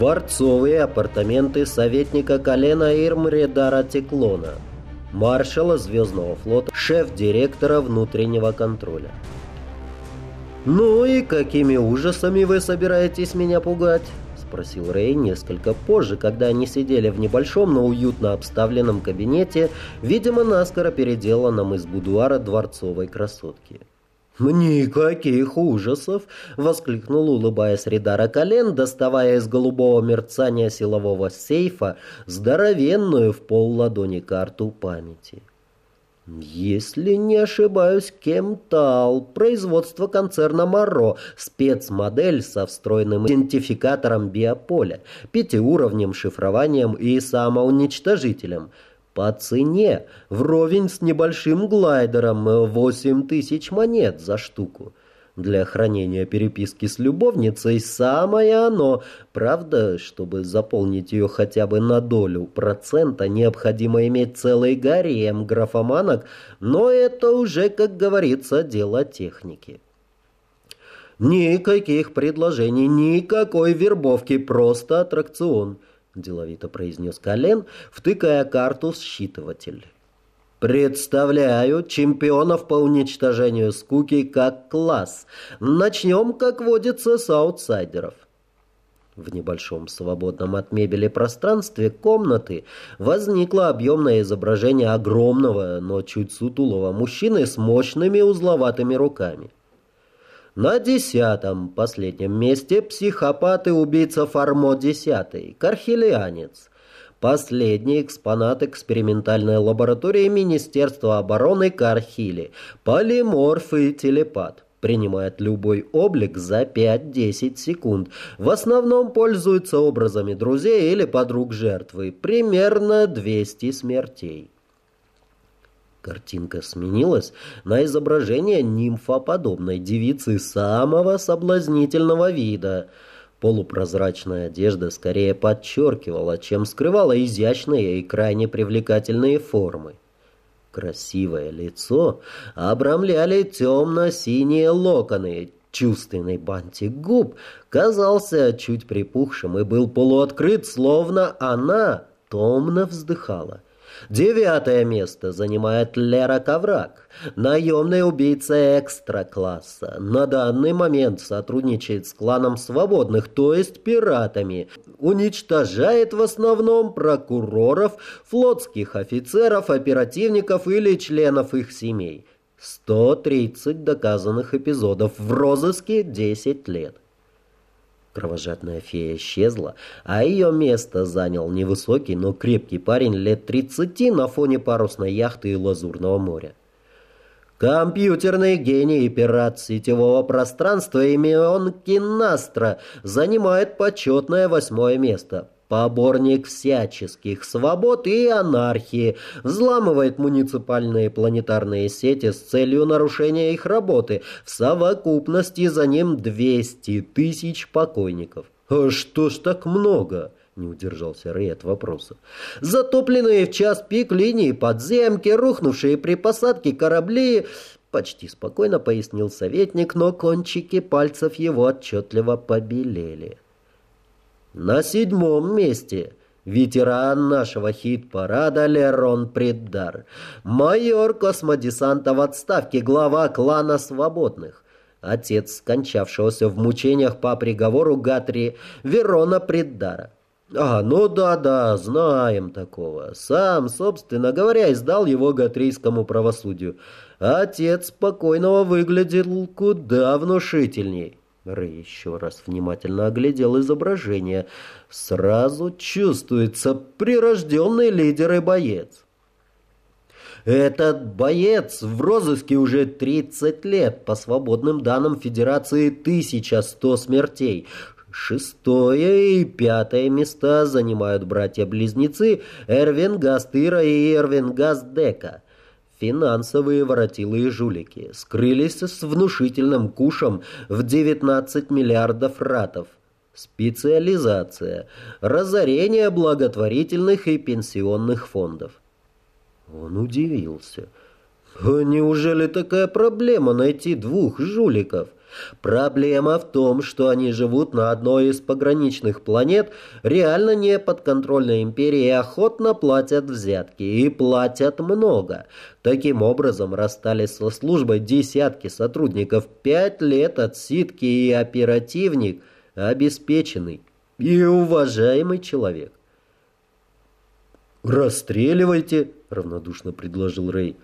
Дворцовые апартаменты советника колена Ирмредара Теклона, маршала Звездного флота, шеф-директора внутреннего контроля. «Ну и какими ужасами вы собираетесь меня пугать?» — спросил Рэй несколько позже, когда они сидели в небольшом, но уютно обставленном кабинете, видимо, наскоро переделанном из будуара дворцовой красотки. «Никаких ужасов!» — воскликнул, улыбаясь Ридара Колен, доставая из голубого мерцания силового сейфа здоровенную в пол ладони карту памяти. Если не ошибаюсь, Кемтал, производство концерна Моро, спецмодель со встроенным идентификатором биополя, пятиуровнем шифрованием и самоуничтожителем. По цене, вровень с небольшим глайдером, 8 тысяч монет за штуку. Для хранения переписки с любовницей самое оно. Правда, чтобы заполнить ее хотя бы на долю процента, необходимо иметь целый гарем графоманок, но это уже, как говорится, дело техники. «Никаких предложений, никакой вербовки, просто аттракцион», – деловито произнес Колен, втыкая карту в считыватель. Представляю чемпионов по уничтожению скуки как класс. Начнем, как водится, с аутсайдеров. В небольшом свободном от мебели пространстве комнаты возникло объемное изображение огромного, но чуть сутулого мужчины с мощными узловатыми руками. На десятом, последнем месте, психопат и убийца Фармо десятый, кархилианец. Последний экспонат экспериментальной лаборатории Министерства обороны Кархили. Полиморф и телепат. Принимает любой облик за 5-10 секунд. В основном пользуется образами друзей или подруг жертвы. Примерно 200 смертей. Картинка сменилась на изображение нимфоподобной девицы самого соблазнительного вида – Полупрозрачная одежда скорее подчеркивала, чем скрывала изящные и крайне привлекательные формы. Красивое лицо обрамляли темно-синие локоны, чувственный бантик губ казался чуть припухшим и был полуоткрыт, словно она томно вздыхала. Девятое место занимает Лера Коврак, наемный убийца экстра-класса. На данный момент сотрудничает с кланом свободных, то есть пиратами. Уничтожает в основном прокуроров, флотских офицеров, оперативников или членов их семей. 130 доказанных эпизодов в розыске 10 лет. Кровожадная фея исчезла, а ее место занял невысокий, но крепкий парень лет тридцати на фоне парусной яхты и лазурного моря. Компьютерный гений и пират сетевого пространства Эмион Кинастра занимает почетное восьмое место – поборник всяческих свобод и анархии, взламывает муниципальные планетарные сети с целью нарушения их работы. В совокупности за ним 200 тысяч покойников. А что ж так много? Не удержался Рэй от вопроса. Затопленные в час пик линии подземки, рухнувшие при посадке корабли... Почти спокойно пояснил советник, но кончики пальцев его отчетливо побелели. На седьмом месте ветеран нашего хит-парада Лерон Приддар, майор космодесанта в отставке, глава клана свободных, отец скончавшегося в мучениях по приговору Гатри Верона Приддара. А, ну да-да, знаем такого. Сам, собственно говоря, издал его гатрийскому правосудию. Отец спокойного выглядел куда внушительней. Рэй еще раз внимательно оглядел изображение. Сразу чувствуется прирожденный лидер и боец. Этот боец в розыске уже 30 лет, по свободным данным Федерации 1100 смертей. Шестое и пятое места занимают братья-близнецы Эрвин Гастыра и Эрвин Газдека. Финансовые воротилы и жулики скрылись с внушительным кушем в 19 миллиардов ратов. Специализация. Разорение благотворительных и пенсионных фондов. Он удивился. Неужели такая проблема найти двух жуликов? Проблема в том, что они живут на одной из пограничных планет, реально не подконтрольной империи и охотно платят взятки. И платят много. Таким образом, расстались со службой десятки сотрудников. Пять лет отсидки и оперативник обеспеченный и уважаемый человек. «Расстреливайте», — равнодушно предложил Рэй.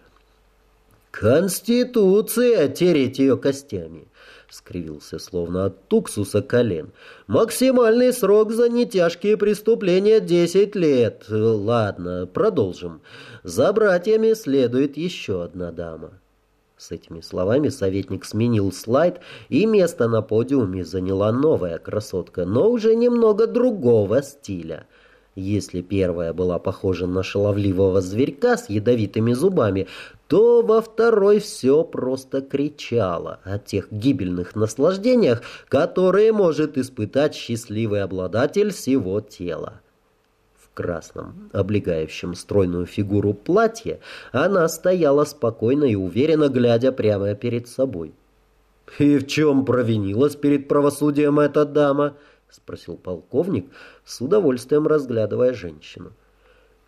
«Конституция! Тереть ее костями!» — скривился словно от туксуса колен. «Максимальный срок за нетяжкие преступления — десять лет. Ладно, продолжим. За братьями следует еще одна дама». С этими словами советник сменил слайд, и место на подиуме заняла новая красотка, но уже немного другого стиля — если первая была похожа на шаловливого зверька с ядовитыми зубами, то во второй все просто кричало о тех гибельных наслаждениях, которые может испытать счастливый обладатель всего тела. В красном, облегающем стройную фигуру платье, она стояла спокойно и уверенно, глядя прямо перед собой. «И в чем провинилась перед правосудием эта дама?» — спросил полковник, с удовольствием разглядывая женщину.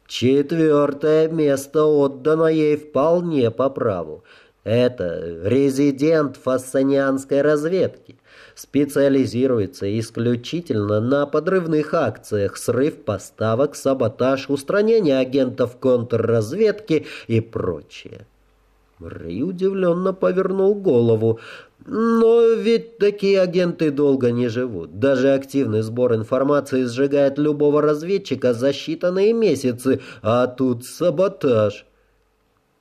«Четвертое место отдано ей вполне по праву. Это резидент фассанианской разведки. Специализируется исключительно на подрывных акциях, срыв поставок, саботаж, устранение агентов контрразведки и прочее». Рэй удивленно повернул голову. Но ведь такие агенты долго не живут. Даже активный сбор информации сжигает любого разведчика за считанные месяцы, а тут саботаж.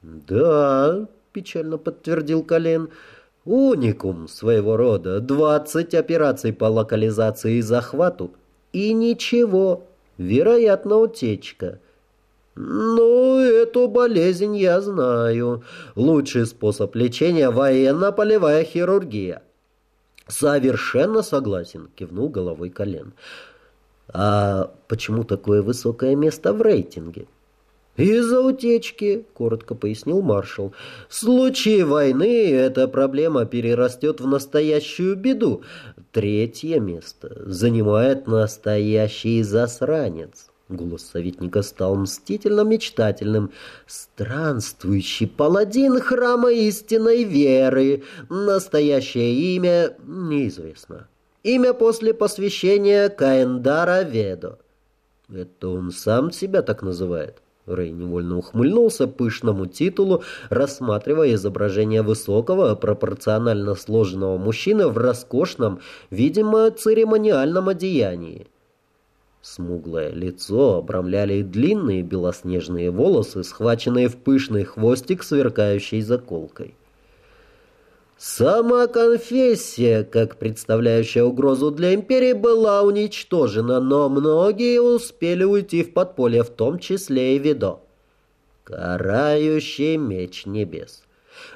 «Да», — печально подтвердил Колен, — «уникум своего рода. Двадцать операций по локализации и захвату. И ничего. Вероятно, утечка». «Ну, эту болезнь я знаю. Лучший способ лечения – военно-полевая хирургия». «Совершенно согласен», – кивнул головой колен. «А почему такое высокое место в рейтинге?» «Из-за утечки», — коротко пояснил маршал. «В случае войны эта проблема перерастет в настоящую беду. Третье место занимает настоящий засранец». Голос советника стал мстительно-мечтательным. «Странствующий паладин храма истинной веры. Настоящее имя неизвестно. Имя после посвящения Каэндара Ведо». «Это он сам себя так называет?» Рэй невольно ухмыльнулся пышному титулу, рассматривая изображение высокого, пропорционально сложенного мужчины в роскошном, видимо, церемониальном одеянии. Смуглое лицо обрамляли длинные белоснежные волосы, схваченные в пышный хвостик, сверкающей заколкой. Сама конфессия, как представляющая угрозу для империи, была уничтожена, но многие успели уйти в подполье, в том числе и Видо. Карающий меч небес.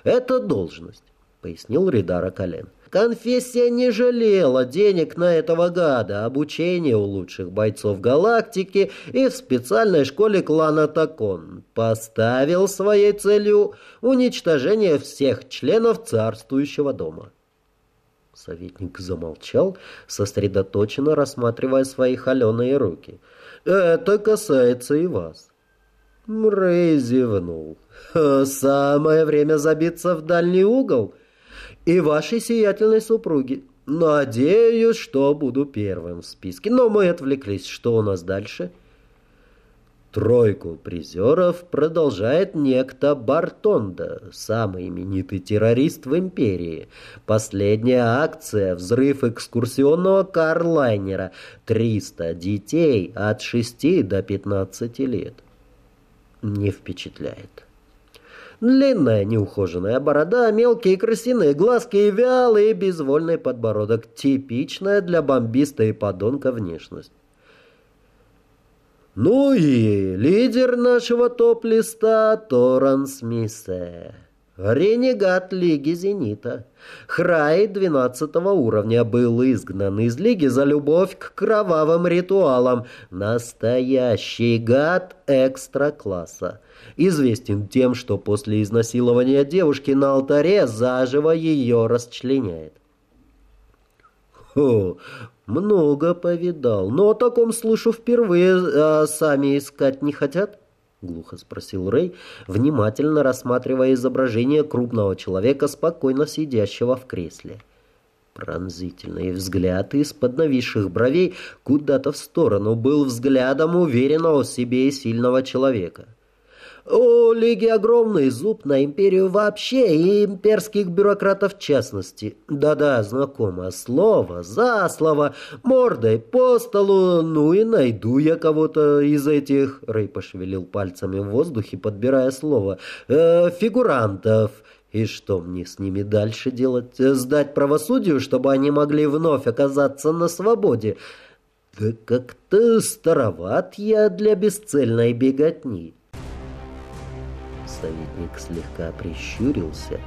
Это должность, пояснил Ридара Кален. Конфессия не жалела денег на этого гада, обучение у лучших бойцов галактики и в специальной школе клана Такон. Поставил своей целью уничтожение всех членов царствующего дома. Советник замолчал, сосредоточенно рассматривая свои холеные руки. «Это касается и вас». Мрей зевнул. «Самое время забиться в дальний угол» и вашей сиятельной супруги. Надеюсь, что буду первым в списке. Но мы отвлеклись. Что у нас дальше? Тройку призеров продолжает некто Бартонда, самый именитый террорист в империи. Последняя акция – взрыв экскурсионного карлайнера. 300 детей от 6 до 15 лет. Не впечатляет. Длинная неухоженная борода, мелкие крысиные глазки и вялый безвольный подбородок. Типичная для бомбиста и подонка внешность. Ну и лидер нашего топ-листа Торренс Миссе. Ренегат Лиги Зенита. Храй 12 уровня был изгнан из Лиги за любовь к кровавым ритуалам. Настоящий гад экстра-класса. Известен тем, что после изнасилования девушки на алтаре заживо ее расчленяет. О, много повидал. Но о таком слышу впервые, а сами искать не хотят? Глухо спросил Рэй, внимательно рассматривая изображение крупного человека, спокойно сидящего в кресле. Пронзительный взгляд из-под нависших бровей куда-то в сторону был взглядом уверенного в себе и сильного человека. У Лиги огромный зуб на империю вообще и имперских бюрократов в частности. Да-да, знакомо. Слово за слово, мордой по столу. Ну и найду я кого-то из этих... Рэй пошевелил пальцами в воздухе, подбирая слово. Э, фигурантов. И что мне с ними дальше делать? Сдать правосудию, чтобы они могли вновь оказаться на свободе? Да как-то староват я для бесцельной беготни советник слегка прищурился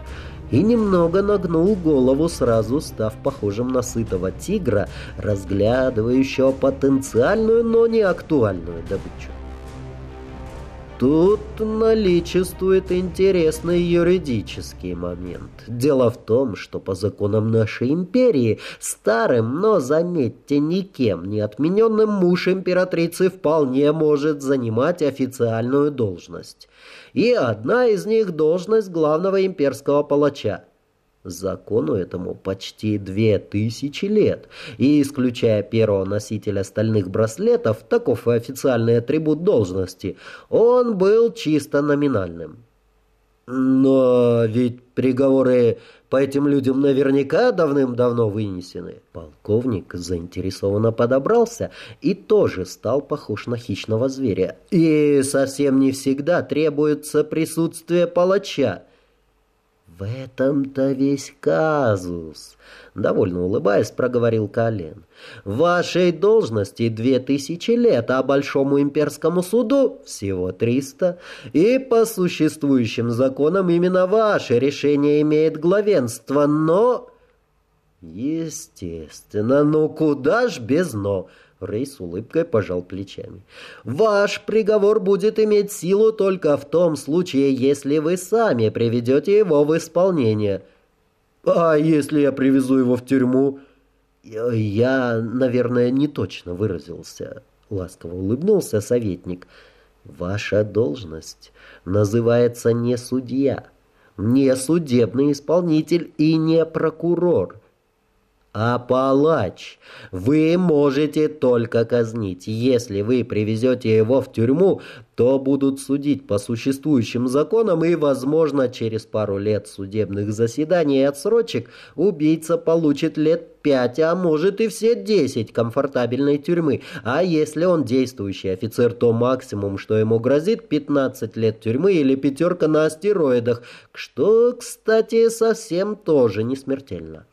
и немного нагнул голову, сразу став похожим на сытого тигра, разглядывающего потенциальную, но не актуальную добычу. Тут наличествует интересный юридический момент. Дело в том, что по законам нашей империи, старым, но, заметьте, никем не отмененным муж императрицы вполне может занимать официальную должность. И одна из них должность главного имперского палача. Закону этому почти две тысячи лет, и, исключая первого носителя стальных браслетов, таков и официальный атрибут должности, он был чисто номинальным. Но ведь приговоры по этим людям наверняка давным-давно вынесены. Полковник заинтересованно подобрался и тоже стал похож на хищного зверя. И совсем не всегда требуется присутствие палача. «В этом-то весь казус», — довольно улыбаясь, проговорил Колен. «Вашей должности две тысячи лет, а большому имперскому суду всего триста. И по существующим законам именно ваше решение имеет главенство, но...» «Естественно, ну куда ж без «но»?» Рэй с улыбкой пожал плечами. «Ваш приговор будет иметь силу только в том случае, если вы сами приведете его в исполнение». «А если я привезу его в тюрьму?» «Я, наверное, не точно выразился», — ласково улыбнулся советник. «Ваша должность называется не судья, не судебный исполнитель и не прокурор». А палач вы можете только казнить. Если вы привезете его в тюрьму, то будут судить по существующим законам и, возможно, через пару лет судебных заседаний и отсрочек убийца получит лет пять, а может и все десять комфортабельной тюрьмы. А если он действующий офицер, то максимум, что ему грозит, 15 лет тюрьмы или пятерка на астероидах, что, кстати, совсем тоже не смертельно.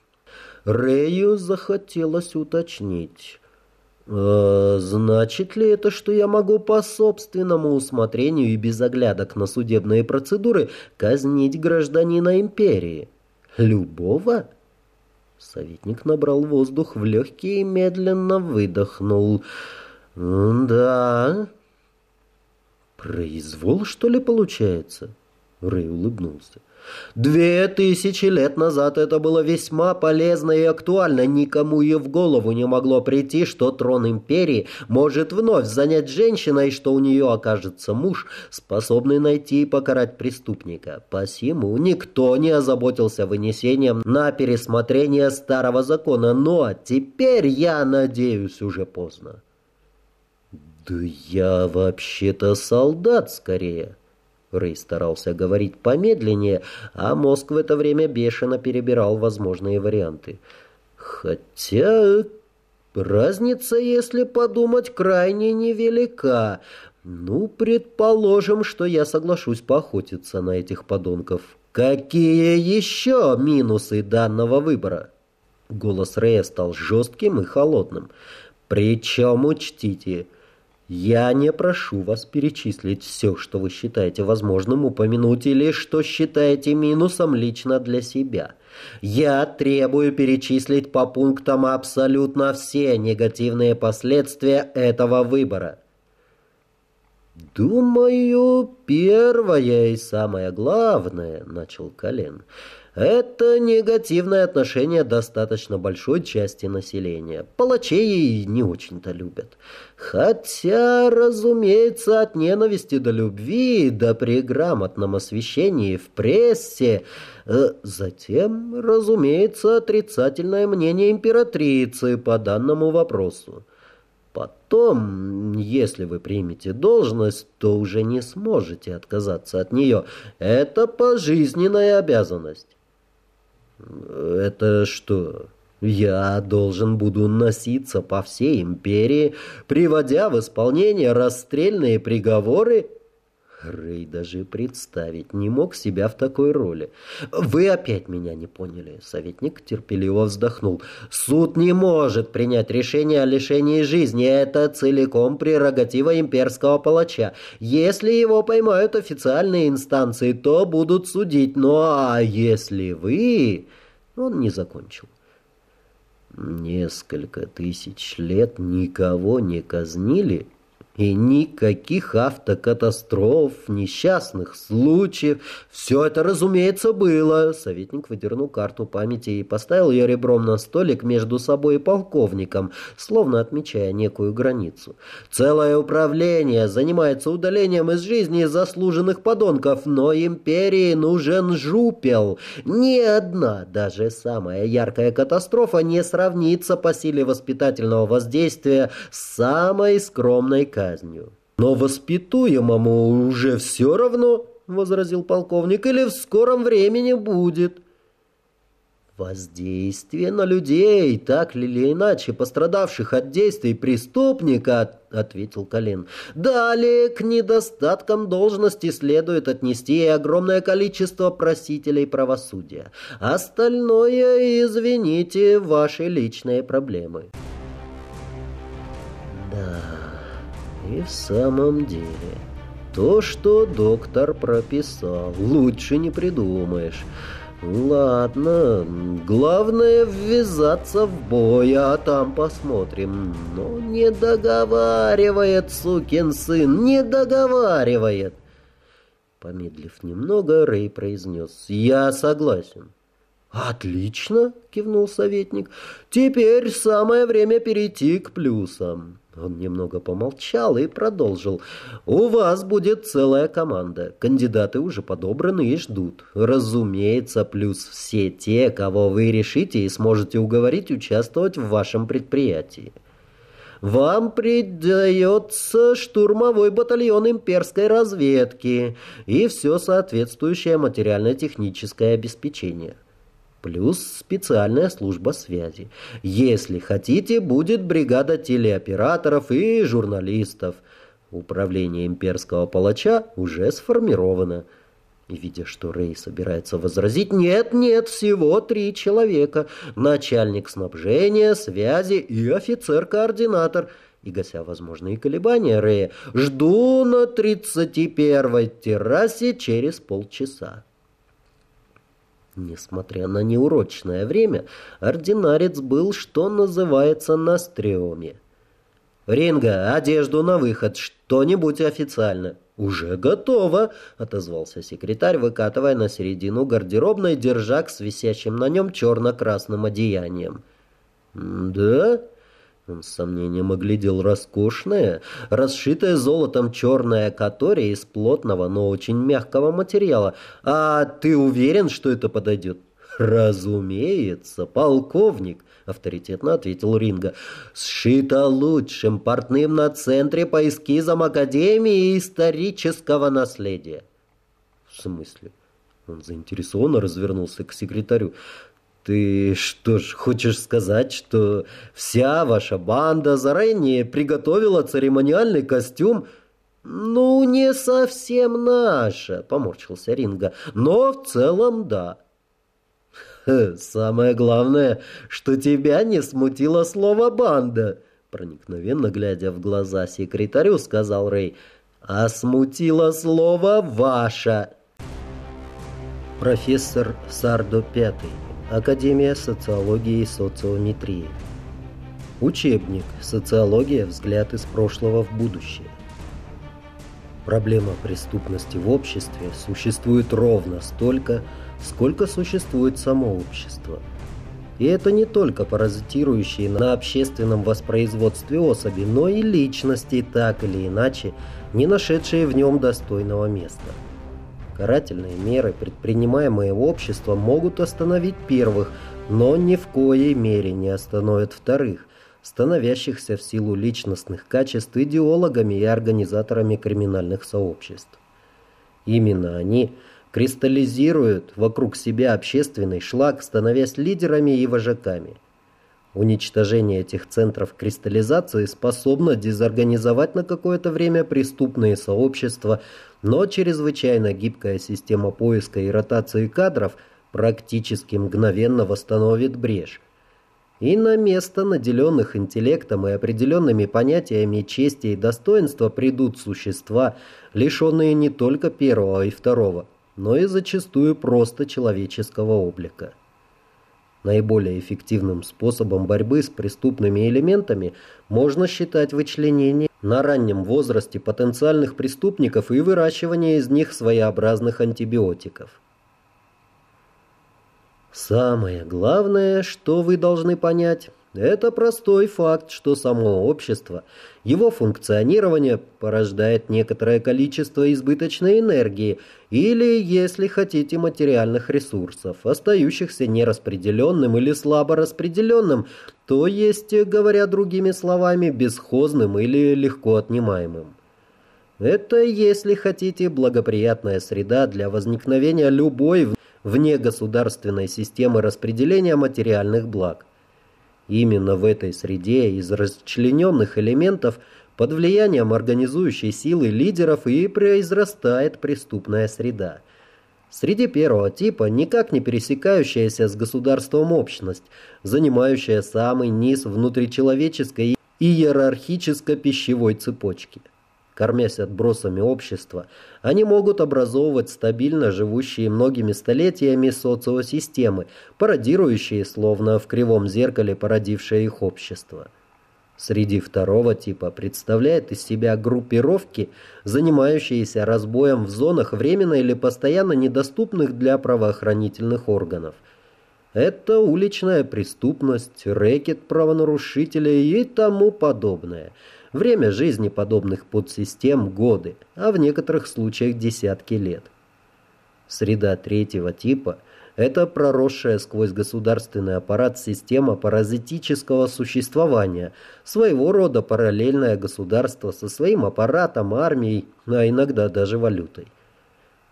Рэю захотелось уточнить. «Э, «Значит ли это, что я могу по собственному усмотрению и без оглядок на судебные процедуры казнить гражданина империи? Любого?» Советник набрал воздух в легкие и медленно выдохнул. «Да...» «Произвол, что ли, получается?» Рэй улыбнулся. Две тысячи лет назад это было весьма полезно и актуально. Никому и в голову не могло прийти, что трон империи может вновь занять женщина и что у нее окажется муж, способный найти и покарать преступника. Посему никто не озаботился вынесением на пересмотрение старого закона. Но теперь, я надеюсь, уже поздно. «Да я вообще-то солдат скорее», Рэй старался говорить помедленнее, а мозг в это время бешено перебирал возможные варианты. Хотя разница, если подумать, крайне невелика. Ну, предположим, что я соглашусь поохотиться на этих подонков. Какие еще минусы данного выбора? Голос Рэя стал жестким и холодным. Причем учтите... Я не прошу вас перечислить все, что вы считаете возможным упомянуть или что считаете минусом лично для себя. Я требую перечислить по пунктам абсолютно все негативные последствия этого выбора. «Думаю, первое и самое главное, — начал Колен, Это негативное отношение достаточно большой части населения. Палачей не очень-то любят. Хотя, разумеется, от ненависти до любви, да при грамотном освещении в прессе. Э, затем, разумеется, отрицательное мнение императрицы по данному вопросу. Потом, если вы примете должность, то уже не сможете отказаться от нее. Это пожизненная обязанность. Это что? Я должен буду носиться по всей империи, приводя в исполнение расстрельные приговоры? Рэй даже представить не мог себя в такой роли. «Вы опять меня не поняли», — советник терпеливо вздохнул. «Суд не может принять решение о лишении жизни. Это целиком прерогатива имперского палача. Если его поймают официальные инстанции, то будут судить. Ну а если вы...» Он не закончил. Несколько тысяч лет никого не казнили, и никаких автокатастроф, несчастных случаев. Все это, разумеется, было. Советник выдернул карту памяти и поставил ее ребром на столик между собой и полковником, словно отмечая некую границу. Целое управление занимается удалением из жизни заслуженных подонков, но империи нужен жупел. Ни одна, даже самая яркая катастрофа не сравнится по силе воспитательного воздействия с самой скромной казнью казнью. Но воспитуемому уже все равно, возразил полковник, или в скором времени будет. Воздействие на людей, так или иначе пострадавших от действий преступника, ответил Калин. Далее к недостаткам должности следует отнести и огромное количество просителей правосудия. Остальное, извините, ваши личные проблемы. Да. И в самом деле, то, что доктор прописал, лучше не придумаешь. Ладно, главное ввязаться в бой, а там посмотрим. Но не договаривает, сукин сын, не договаривает. Помедлив немного, Рэй произнес «Я согласен». «Отлично!» — кивнул советник. «Теперь самое время перейти к плюсам». Он немного помолчал и продолжил. «У вас будет целая команда. Кандидаты уже подобраны и ждут. Разумеется, плюс все те, кого вы решите и сможете уговорить участвовать в вашем предприятии. Вам придается штурмовой батальон имперской разведки и все соответствующее материально-техническое обеспечение» плюс специальная служба связи. Если хотите, будет бригада телеоператоров и журналистов. Управление имперского палача уже сформировано. И видя, что Рэй собирается возразить, нет, нет, всего три человека. Начальник снабжения, связи и офицер-координатор. И гася возможные колебания Рэя, жду на 31-й террасе через полчаса. Несмотря на неурочное время, ординарец был, что называется, на стреме. «Ринга, одежду на выход, что-нибудь официально». «Уже готово», — отозвался секретарь, выкатывая на середину гардеробной держак с висящим на нем черно-красным одеянием. «Да?» Он с сомнением оглядел роскошное, расшитое золотом черное катория из плотного, но очень мягкого материала. «А ты уверен, что это подойдет?» «Разумеется, полковник», — авторитетно ответил Ринга. «Сшито лучшим портным на центре по эскизам Академии исторического наследия». «В смысле?» Он заинтересованно развернулся к секретарю. Ты что ж, хочешь сказать, что вся ваша банда заранее приготовила церемониальный костюм? Ну, не совсем наша, поморщился Ринга, но в целом да. Самое главное, что тебя не смутило слово «банда», проникновенно глядя в глаза секретарю, сказал Рэй, а смутило слово «ваша». Профессор Сардо Пятый Академия социологии и социометрии. Учебник «Социология. Взгляд из прошлого в будущее». Проблема преступности в обществе существует ровно столько, сколько существует само общество. И это не только паразитирующие на общественном воспроизводстве особи, но и личности, так или иначе, не нашедшие в нем достойного места. Карательные меры, предпринимаемые обществом, могут остановить первых, но ни в коей мере не остановят вторых, становящихся в силу личностных качеств идеологами и организаторами криминальных сообществ. Именно они кристаллизируют вокруг себя общественный шлак, становясь лидерами и вожаками. Уничтожение этих центров кристаллизации способно дезорганизовать на какое-то время преступные сообщества, но чрезвычайно гибкая система поиска и ротации кадров практически мгновенно восстановит брешь. И на место наделенных интеллектом и определенными понятиями чести и достоинства придут существа, лишенные не только первого и второго, но и зачастую просто человеческого облика. Наиболее эффективным способом борьбы с преступными элементами можно считать вычленение на раннем возрасте потенциальных преступников и выращивание из них своеобразных антибиотиков. Самое главное, что вы должны понять, это простой факт, что само общество, его функционирование порождает некоторое количество избыточной энергии или, если хотите, материальных ресурсов, остающихся нераспределенным или слабо распределенным, то есть, говоря другими словами, бесхозным или легко отнимаемым. Это, если хотите, благоприятная среда для возникновения любой вне государственной системы распределения материальных благ. Именно в этой среде из расчлененных элементов под влиянием организующей силы лидеров и произрастает преступная среда. Среди первого типа никак не пересекающаяся с государством общность, занимающая самый низ внутричеловеческой и иерархическо-пищевой цепочки. Кормясь отбросами общества, они могут образовывать стабильно живущие многими столетиями социосистемы, пародирующие, словно в кривом зеркале породившее их общество. Среди второго типа представляет из себя группировки, занимающиеся разбоем в зонах временно или постоянно недоступных для правоохранительных органов. Это уличная преступность, рэкет правонарушителей и тому подобное – Время жизни подобных подсистем – годы, а в некоторых случаях десятки лет. Среда третьего типа – это проросшая сквозь государственный аппарат система паразитического существования, своего рода параллельное государство со своим аппаратом, армией, а иногда даже валютой.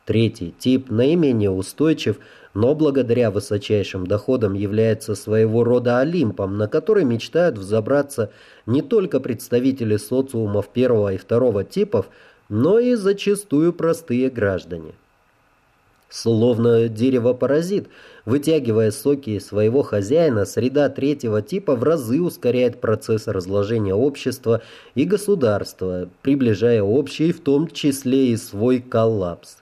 Третий тип наименее устойчив, но благодаря высочайшим доходам является своего рода олимпом, на который мечтают взобраться не только представители социумов первого и второго типов, но и зачастую простые граждане. Словно дерево-паразит, вытягивая соки своего хозяина, среда третьего типа в разы ускоряет процесс разложения общества и государства, приближая общий, в том числе и свой коллапс.